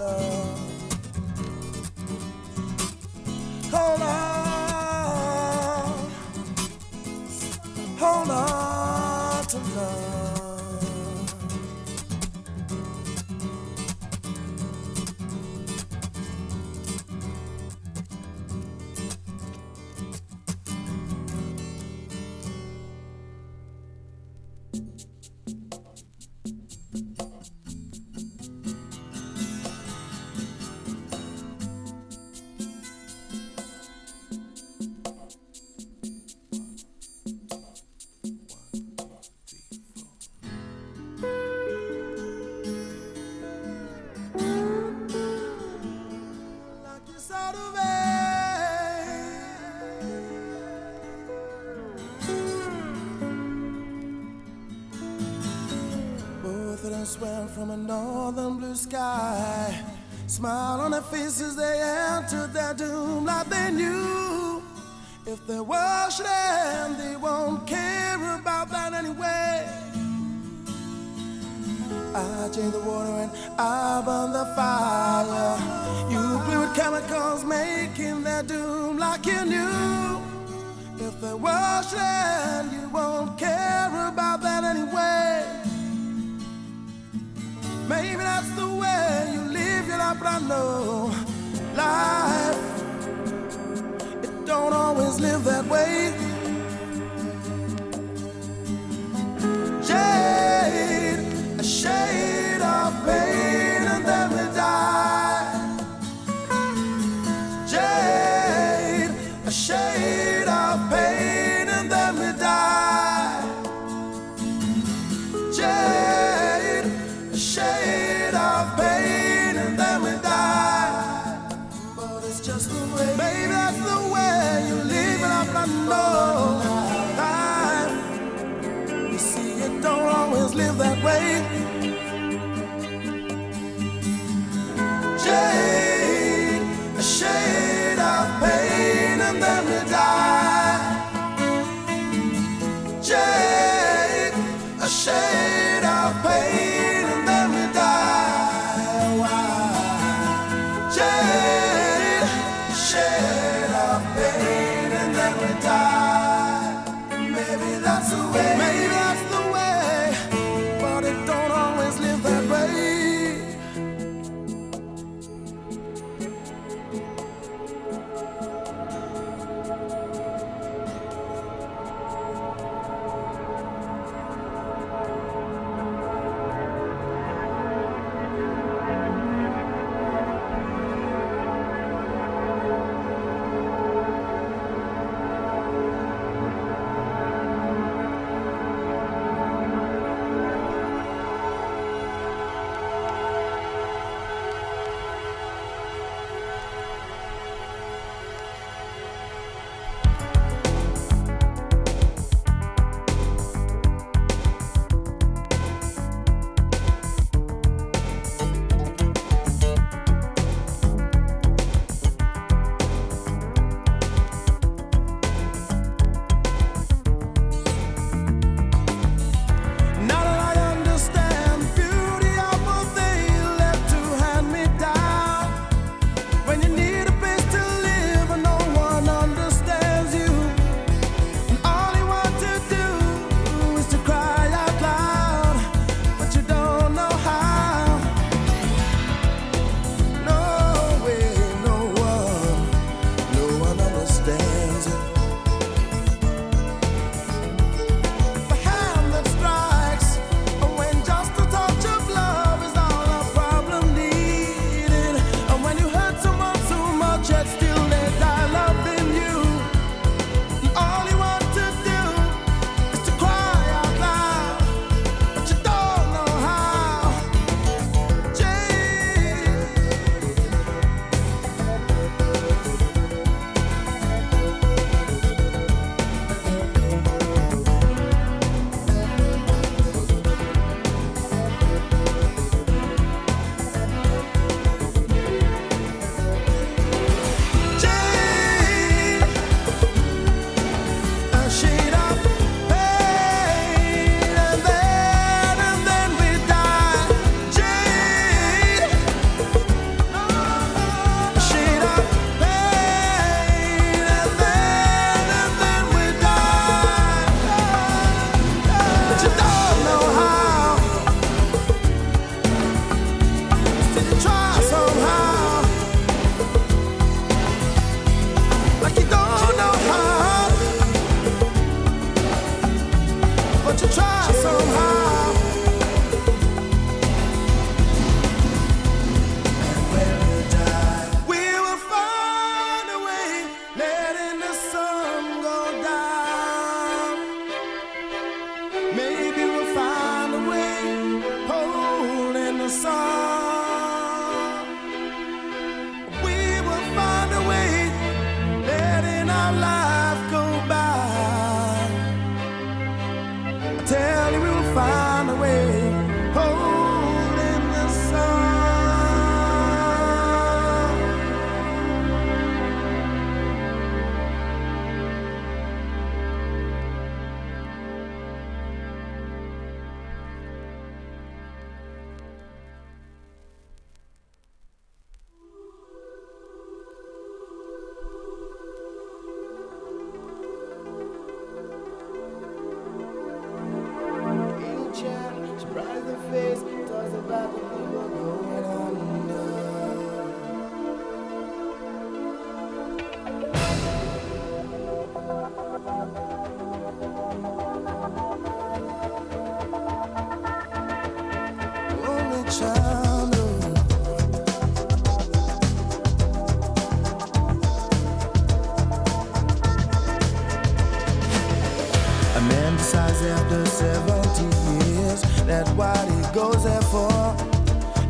love. Hold on. Hold on to love. Them swam from a northern blue sky. Smile on their faces, they entered their doom like they knew. If they wash them, they won't care about that anyway. I change the water and I burn the fire. You play with chemicals, making their doom like you knew. If they wash land, you won't care about that anyway. Maybe that's the way you live your life, but I know life it don't always live that way. Jade, a shade of pain, and then we die. It's after 70 years, that what he goes there for,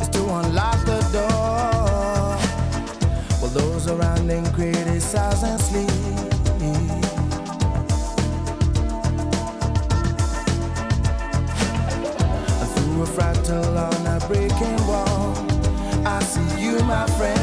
is to unlock the door. Well, those around him criticize and sleep. A fractal on a breaking wall. I see you, my friend.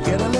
get a little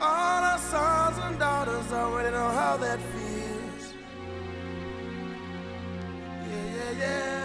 all our sons and daughters already know how that feels. Yeah, yeah, yeah.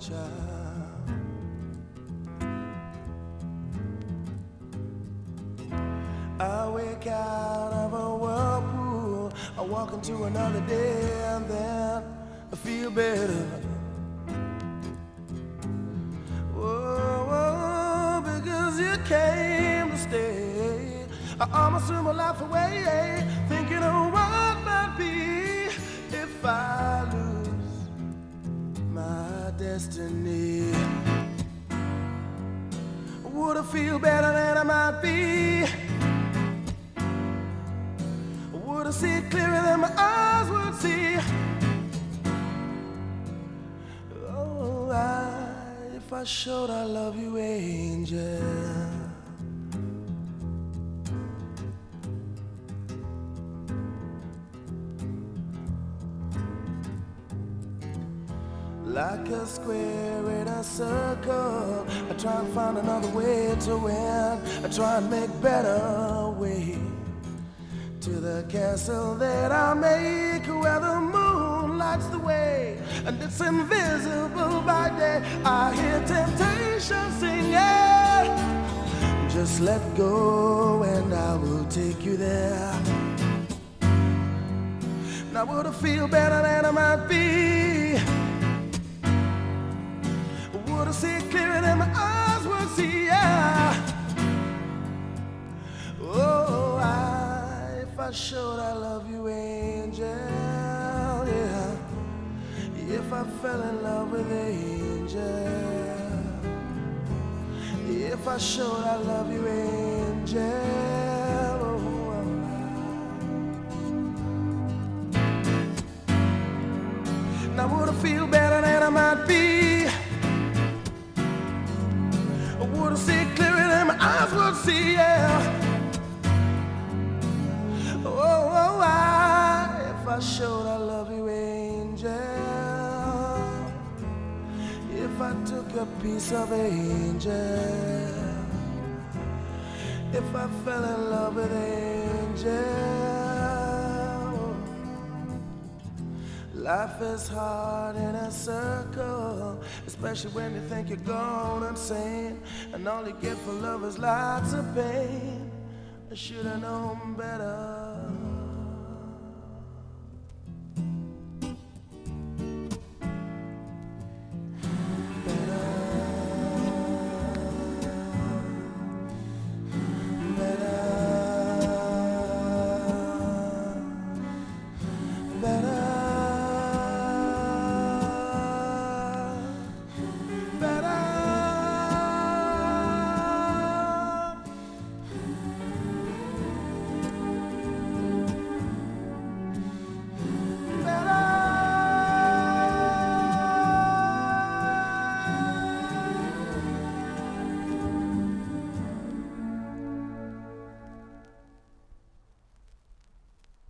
Child I wake out of a whirlpool. I walk into another day and then I feel better. Whoa, whoa, because you came to stay. I almost threw my life away, thinking of what might be destiny. Would I feel better than I might be? Would I see it clearer than my eyes would see? Oh, I, if I showed I love you, angel. Like a square in a circle, I try and find another way to win. I try and make better way to the castle that I make where the moon lights the way and it's invisible by day. I hear temptation singing. Just let go and I will take you there. Now would I feel better than I might be? I see clearer than my eyes would see? Yeah. Oh, I, if I showed I love you, angel, yeah. If I fell in love with angel, if I showed I love you, angel. A piece of angel. If I fell in love with angel. Life is hard in a circle, especially when you think you're gone insane, and all you get for love is lots of pain. I should have known better.